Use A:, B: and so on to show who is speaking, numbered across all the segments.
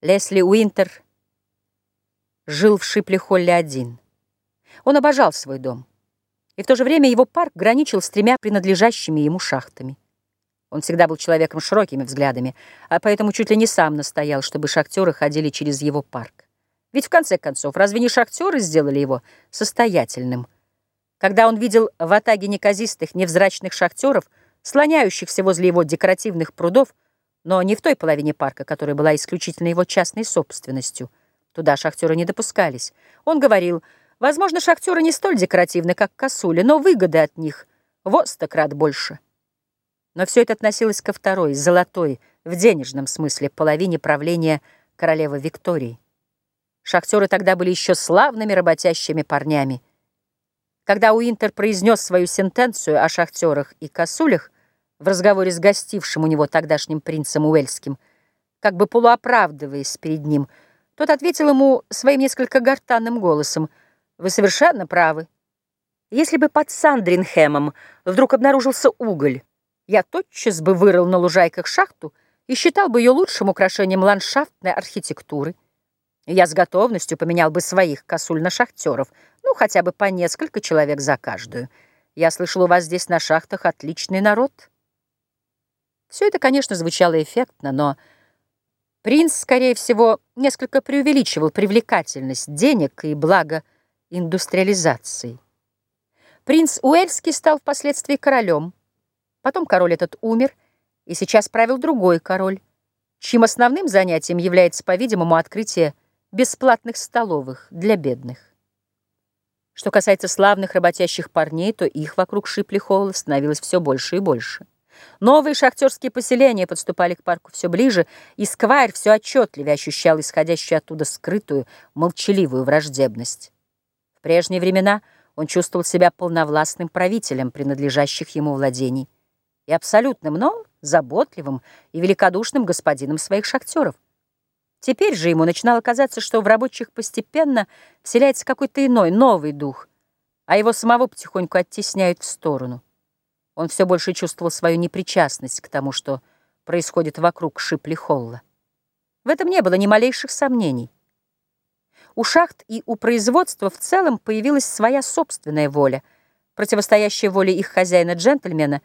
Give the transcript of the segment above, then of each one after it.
A: Лесли Уинтер жил в Шипле-Холле один. Он обожал свой дом, и в то же время его парк граничил с тремя принадлежащими ему шахтами. Он всегда был человеком широкими взглядами, а поэтому чуть ли не сам настоял, чтобы шахтеры ходили через его парк. Ведь в конце концов, разве не шахтеры сделали его состоятельным? Когда он видел в атаге неказистых, невзрачных шахтеров, слоняющихся возле его декоративных прудов, но не в той половине парка, которая была исключительно его частной собственностью. Туда шахтеры не допускались. Он говорил, возможно, шахтеры не столь декоративны, как косули, но выгоды от них во стократ больше. Но все это относилось ко второй, золотой, в денежном смысле, половине правления королевы Виктории. Шахтеры тогда были еще славными работящими парнями. Когда Уинтер произнес свою сентенцию о шахтерах и косулях, в разговоре с гостившим у него тогдашним принцем Уэльским, как бы полуоправдываясь перед ним, тот ответил ему своим несколько гортанным голосом, «Вы совершенно правы. Если бы под Сандринхэмом вдруг обнаружился уголь, я тотчас бы вырыл на лужайках шахту и считал бы ее лучшим украшением ландшафтной архитектуры. Я с готовностью поменял бы своих косуль на шахтеров, ну, хотя бы по несколько человек за каждую. Я слышал, у вас здесь на шахтах отличный народ». Все это, конечно, звучало эффектно, но принц, скорее всего, несколько преувеличивал привлекательность денег и благо индустриализации. Принц Уэльский стал впоследствии королем. Потом король этот умер, и сейчас правил другой король, чьим основным занятием является, по-видимому, открытие бесплатных столовых для бедных. Что касается славных работящих парней, то их вокруг Шипли-Холла становилось все больше и больше. Новые шахтерские поселения подступали к парку все ближе, и Сквайр все отчетливее ощущал исходящую оттуда скрытую, молчаливую враждебность. В прежние времена он чувствовал себя полновластным правителем принадлежащих ему владений и абсолютным, но заботливым и великодушным господином своих шахтеров. Теперь же ему начинало казаться, что в рабочих постепенно вселяется какой-то иной, новый дух, а его самого потихоньку оттесняют в сторону. Он все больше чувствовал свою непричастность к тому, что происходит вокруг Шипли-Холла. В этом не было ни малейших сомнений. У шахт и у производства в целом появилась своя собственная воля, противостоящая воле их хозяина-джентльмена,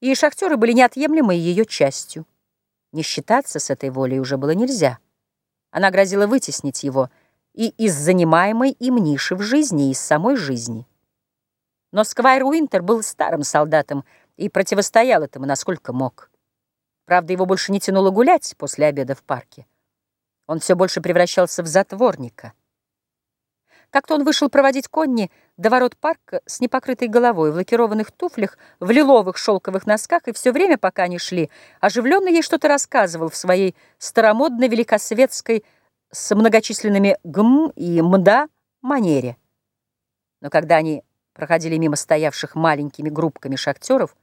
A: и шахтеры были неотъемлемой ее частью. Не считаться с этой волей уже было нельзя. Она грозила вытеснить его и из занимаемой им ниши в жизни, и из самой жизни. Но Сквайр Уинтер был старым солдатом и противостоял этому насколько мог. Правда, его больше не тянуло гулять после обеда в парке. Он все больше превращался в затворника. Как-то он вышел проводить конни до ворот парка с непокрытой головой, в лакированных туфлях, в лиловых шелковых носках, и все время, пока они шли, оживленно ей что-то рассказывал в своей старомодной великосветской с многочисленными «гм» и «мда» манере. Но когда они проходили мимо стоявших маленькими группками шахтеров,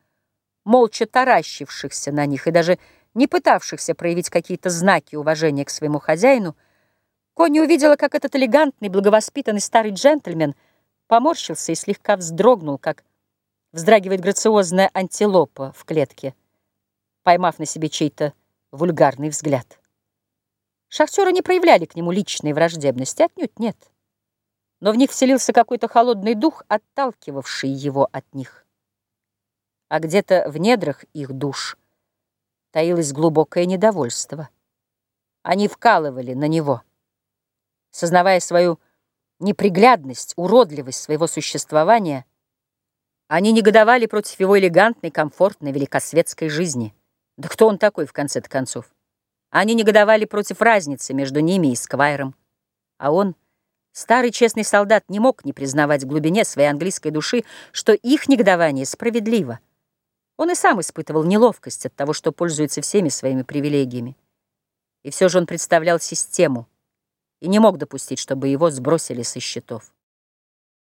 A: молча таращившихся на них и даже не пытавшихся проявить какие-то знаки уважения к своему хозяину, Конни увидела, как этот элегантный, благовоспитанный старый джентльмен поморщился и слегка вздрогнул, как вздрагивает грациозная антилопа в клетке, поймав на себе чей-то вульгарный взгляд. Шахтеры не проявляли к нему личной враждебности, отнюдь нет но в них вселился какой-то холодный дух, отталкивавший его от них. А где-то в недрах их душ таилось глубокое недовольство. Они вкалывали на него, сознавая свою неприглядность, уродливость своего существования, они негодовали против его элегантной, комфортной, великосветской жизни. Да кто он такой, в конце-то концов? Они негодовали против разницы между ними и Сквайром, а он — Старый честный солдат не мог не признавать в глубине своей английской души, что их негодование справедливо. Он и сам испытывал неловкость от того, что пользуется всеми своими привилегиями. И все же он представлял систему и не мог допустить, чтобы его сбросили со счетов.